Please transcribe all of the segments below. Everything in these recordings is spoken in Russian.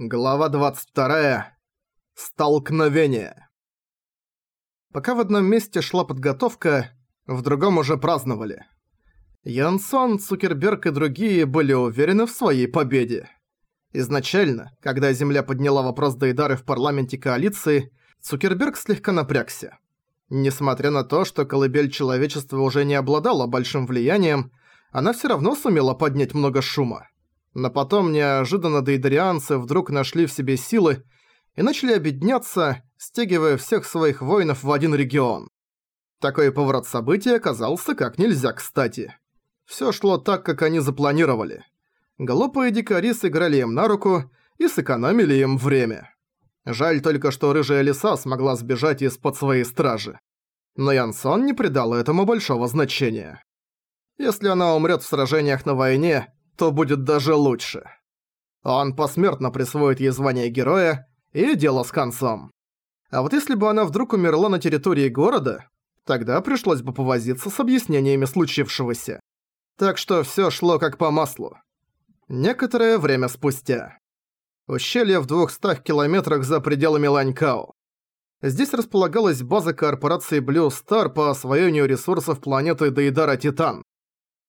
Глава 22. Столкновение. Пока в одном месте шла подготовка, в другом уже праздновали. Янсон, Цукерберг и другие были уверены в своей победе. Изначально, когда Земля подняла вопрос Дейдары в парламенте коалиции, Цукерберг слегка напрягся. Несмотря на то, что колыбель человечества уже не обладала большим влиянием, она всё равно сумела поднять много шума. Но потом неожиданно дейдарианцы вдруг нашли в себе силы и начали объединяться, стягивая всех своих воинов в один регион. Такой поворот событий оказался как нельзя кстати. Всё шло так, как они запланировали. Глупые дикари сыграли им на руку и сэкономили им время. Жаль только, что рыжая лиса смогла сбежать из-под своей стражи. Но Янсон не придал этому большого значения. Если она умрет в сражениях на войне, то будет даже лучше. Он посмертно присвоит ей звание героя, и дело с концом. А вот если бы она вдруг умерла на территории города, тогда пришлось бы повозиться с объяснениями случившегося. Так что всё шло как по маслу. Некоторое время спустя. Ущелье в двухстах километрах за пределами Ланькао. Здесь располагалась база корпорации Blue Star по освоению ресурсов планеты Дейдара Титан.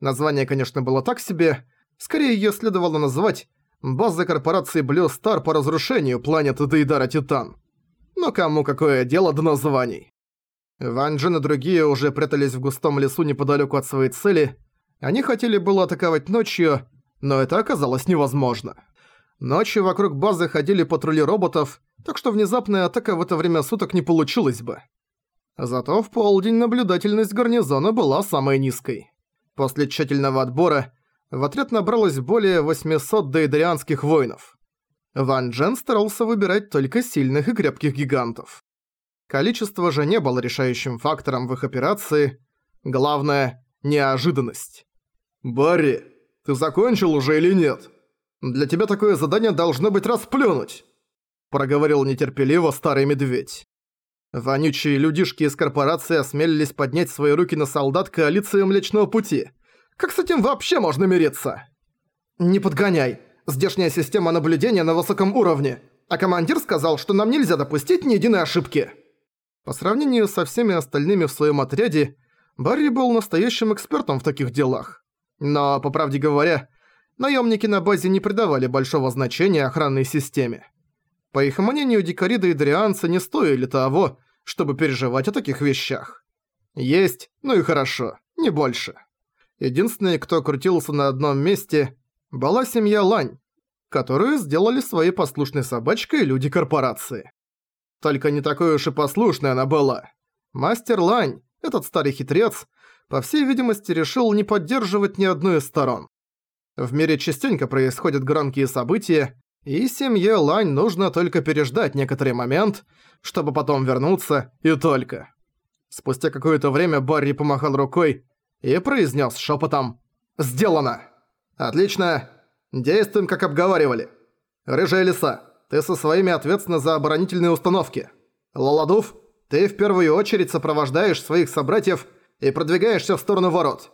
Название, конечно, было так себе, Скорее её следовало назвать база корпорации Blue Star по разрушению планеты Дейдара Титан. Но кому какое дело до названий? Ван Джен и другие уже прятались в густом лесу неподалёку от своей цели. Они хотели было атаковать ночью, но это оказалось невозможно. Ночью вокруг базы ходили патрули роботов, так что внезапная атака в это время суток не получилась бы. Зато в полдень наблюдательность гарнизона была самой низкой. После тщательного отбора в отряд набралось более 800 дейдрианских воинов. Ван Джен старался выбирать только сильных и крепких гигантов. Количество же не было решающим фактором в их операции. Главное – неожиданность. «Барри, ты закончил уже или нет? Для тебя такое задание должно быть расплюнуть!» Проговорил нетерпеливо старый медведь. Вонючие людишки из корпорации осмелились поднять свои руки на солдат коалиции Млечного Пути – как с этим вообще можно мириться? Не подгоняй. Здешняя система наблюдения на высоком уровне. А командир сказал, что нам нельзя допустить ни единой ошибки. По сравнению со всеми остальными в своем отряде, Барри был настоящим экспертом в таких делах. Но, по правде говоря, наемники на базе не придавали большого значения охранной системе. По их мнению, дикариды и дрианцы не стоили того, чтобы переживать о таких вещах. Есть, ну и хорошо, не больше. Единственный, кто крутился на одном месте, была семья Лань, которую сделали своей послушной собачкой люди корпорации. Только не такой уж и послушной она была. Мастер Лань, этот старый хитрец, по всей видимости решил не поддерживать ни одну из сторон. В мире частенько происходят громкие события, и семье Лань нужно только переждать некоторый момент, чтобы потом вернуться, и только. Спустя какое-то время Барри помахал рукой, и произнес шепотом «Сделано!» «Отлично! Действуем, как обговаривали. Рыжая лиса, ты со своими ответственна за оборонительные установки. Лаладув, ты в первую очередь сопровождаешь своих собратьев и продвигаешься в сторону ворот.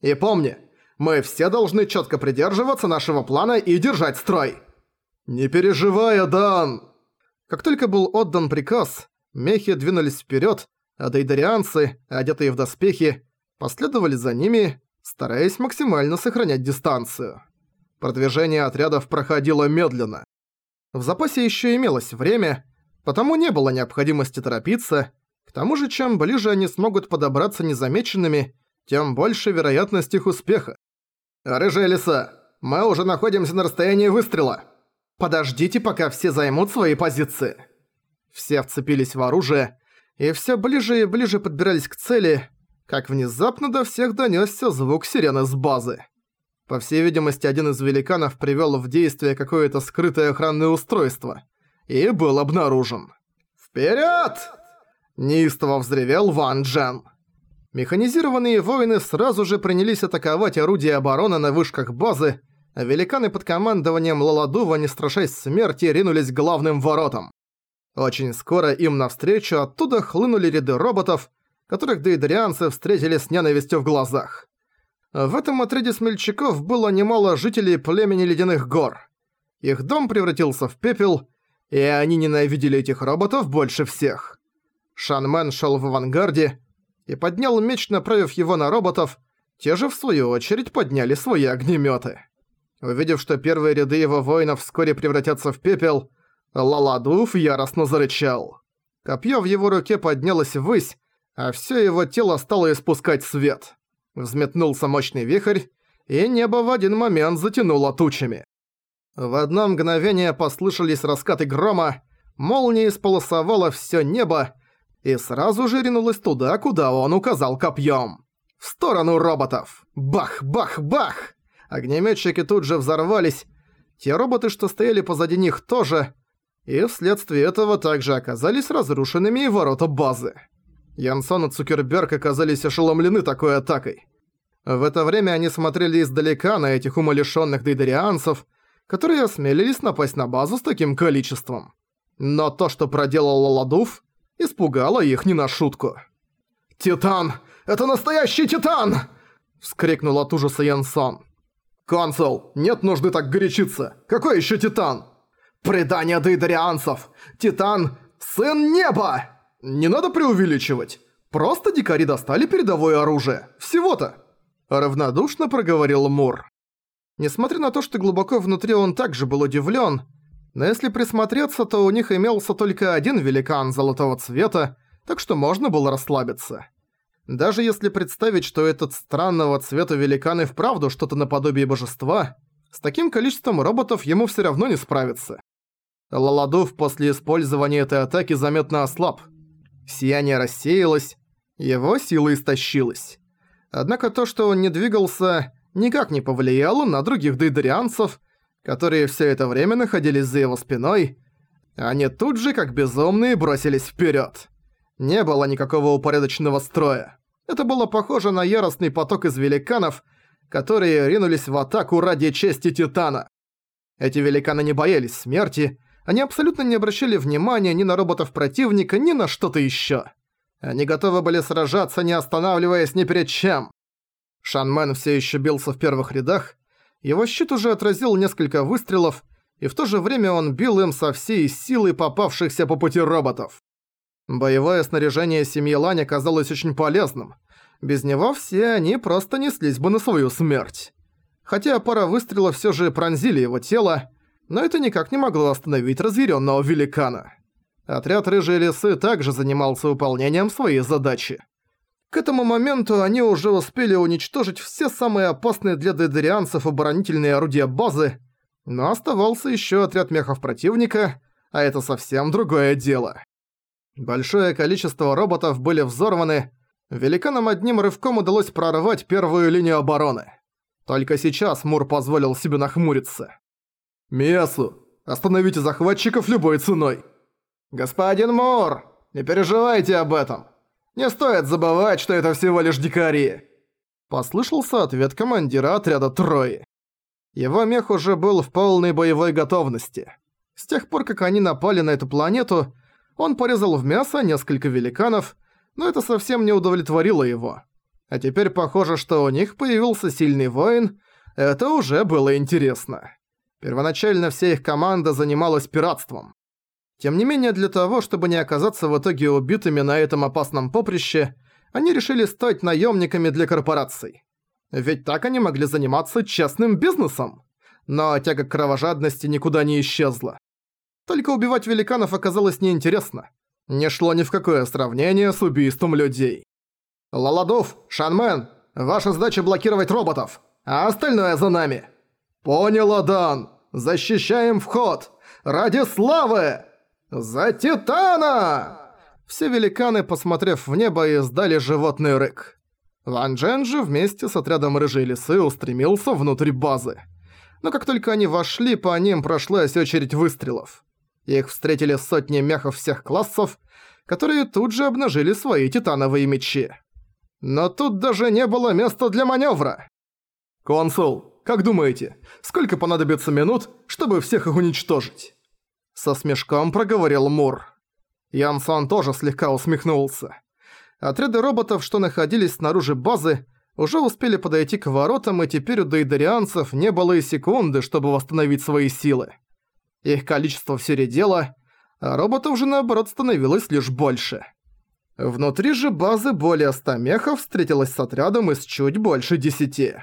И помни, мы все должны четко придерживаться нашего плана и держать строй». «Не переживай, Дан!» Как только был отдан приказ, мехи двинулись вперед, а дейдарианцы, одетые в доспехи, последовали за ними, стараясь максимально сохранять дистанцию. Продвижение отрядов проходило медленно. В запасе еще имелось время, потому не было необходимости торопиться, к тому же чем ближе они смогут подобраться незамеченными, тем больше вероятность их успеха. «Рыжая лиса, мы уже находимся на расстоянии выстрела. Подождите, пока все займут свои позиции». Все вцепились в оружие, и все ближе и ближе подбирались к цели, как внезапно до всех донёсся звук сирены с базы. По всей видимости, один из великанов привёл в действие какое-то скрытое охранное устройство и был обнаружен. «Вперёд!» – неистово взревел Ван Джен. Механизированные воины сразу же принялись атаковать орудия обороны на вышках базы, а великаны под командованием Лаладува, не страшась смерти, ринулись к главным воротам. Очень скоро им навстречу оттуда хлынули ряды роботов – которых дейдрианцы встретили с ненавистью в глазах. В этом отряде смельчаков было немало жителей племени Ледяных гор. Их дом превратился в пепел, и они ненавидели этих роботов больше всех. Шанмен шел в авангарде и поднял меч, направив его на роботов, те же в свою очередь подняли свои огнеметы. Увидев, что первые ряды его воинов вскоре превратятся в пепел, Лаладуф яростно зарычал. Копье в его руке поднялось ввысь, а все его тело стало испускать свет. Взметнулся мощный вихрь, и небо в один момент затянуло тучами. В одно мгновение послышались раскаты грома, молния исполосовала все небо и сразу же ринулась туда, куда он указал копьем. В сторону роботов! Бах, бах, бах! Огнеметчики тут же взорвались. Те роботы, что стояли позади них, тоже. И вследствие этого также оказались разрушенными и ворота базы. Янсон и Цукерберг оказались ошеломлены такой атакой. В это время они смотрели издалека на этих умалишённых дейдерианцев, которые осмелились напасть на базу с таким количеством. Но то, что проделал Ладуф, испугало их не на шутку. «Титан! Это настоящий Титан!» — вскрикнул от ужаса Янсон. «Консул, нет нужды так горячиться! Какой ещё Титан?» «Предание дейдерианцев! Титан — сын неба!» «Не надо преувеличивать! Просто дикари достали передовое оружие! Всего-то!» Равнодушно проговорил Мур. Несмотря на то, что глубоко внутри он также был удивлен, но если присмотреться, то у них имелся только один великан золотого цвета, так что можно было расслабиться. Даже если представить, что этот странного цвета великан и вправду что-то наподобие божества, с таким количеством роботов ему все равно не справиться. Лаладув после использования этой атаки заметно ослаб. Сияние рассеялось, его сила истощилась. Однако то, что он не двигался, никак не повлияло на других дейдерианцев, которые все это время находились за его спиной. Они тут же, как безумные, бросились вперед. Не было никакого упорядоченного строя. Это было похоже на яростный поток из великанов, которые ринулись в атаку ради чести Титана. Эти великаны не боялись смерти, они абсолютно не обращали внимания ни на роботов противника, ни на что-то ещё. Они готовы были сражаться, не останавливаясь ни перед чем. Шанмен все еще бился в первых рядах, его щит уже отразил несколько выстрелов, и в то же время он бил им со всей силы попавшихся по пути роботов. Боевое снаряжение семьи Лань оказалось очень полезным. Без него все они просто неслись бы на свою смерть. Хотя пара выстрелов все же пронзили его тело, но это никак не могло остановить разъяренного великана. Отряд Рыжей Лисы также занимался выполнением своей задачи. К этому моменту они уже успели уничтожить все самые опасные для дейдерианцев оборонительные орудия базы, но оставался еще отряд мехов противника, а это совсем другое дело. Большое количество роботов были взорваны, великанам одним рывком удалось прорвать первую линию обороны. Только сейчас Мур позволил себе нахмуриться. «Миасу, остановите захватчиков любой ценой!» «Господин Мур, не переживайте об этом. Не стоит забывать, что это всего лишь дикари!» Послышался ответ командира отряда Трои. Его мех уже был в полной боевой готовности. С тех пор, как они напали на эту планету, он порезал в мясо несколько великанов, но это совсем не удовлетворило его. А теперь похоже, что у них появился сильный воин, это уже было интересно. Первоначально вся их команда занималась пиратством. Тем не менее, для того, чтобы не оказаться в итоге убитыми на этом опасном поприще, они решили стать наемниками для корпораций. Ведь так они могли заниматься частным бизнесом. Но тяга к кровожадности никуда не исчезла. Только убивать великанов оказалось неинтересно. Не шло ни в какое сравнение с убийством людей. «Лаладов, Шанмен, ваша задача блокировать роботов, а остальное за нами!» «Понял, Адан! Защищаем вход! Ради славы!» «За Титана!» Все великаны, посмотрев в небо, издали животный рык. Ван Джен же вместе с отрядом Рыжей Лисы устремился внутрь базы. Но как только они вошли, по ним прошлась очередь выстрелов. Их встретили сотни мехов всех классов, которые тут же обнажили свои титановые мечи. Но тут даже не было места для маневра. «Консул, как думаете, сколько понадобится минут, чтобы всех их уничтожить?» Со смешком проговорил Мур. Янсон тоже слегка усмехнулся. Отряды роботов, что находились снаружи базы, уже успели подойти к воротам, и теперь у дейдерианцев не было и секунды, чтобы восстановить свои силы. Их количество все редело, а роботов же наоборот становилось лишь больше. Внутри же базы более ста мехов встретилась с отрядом из чуть больше десяти.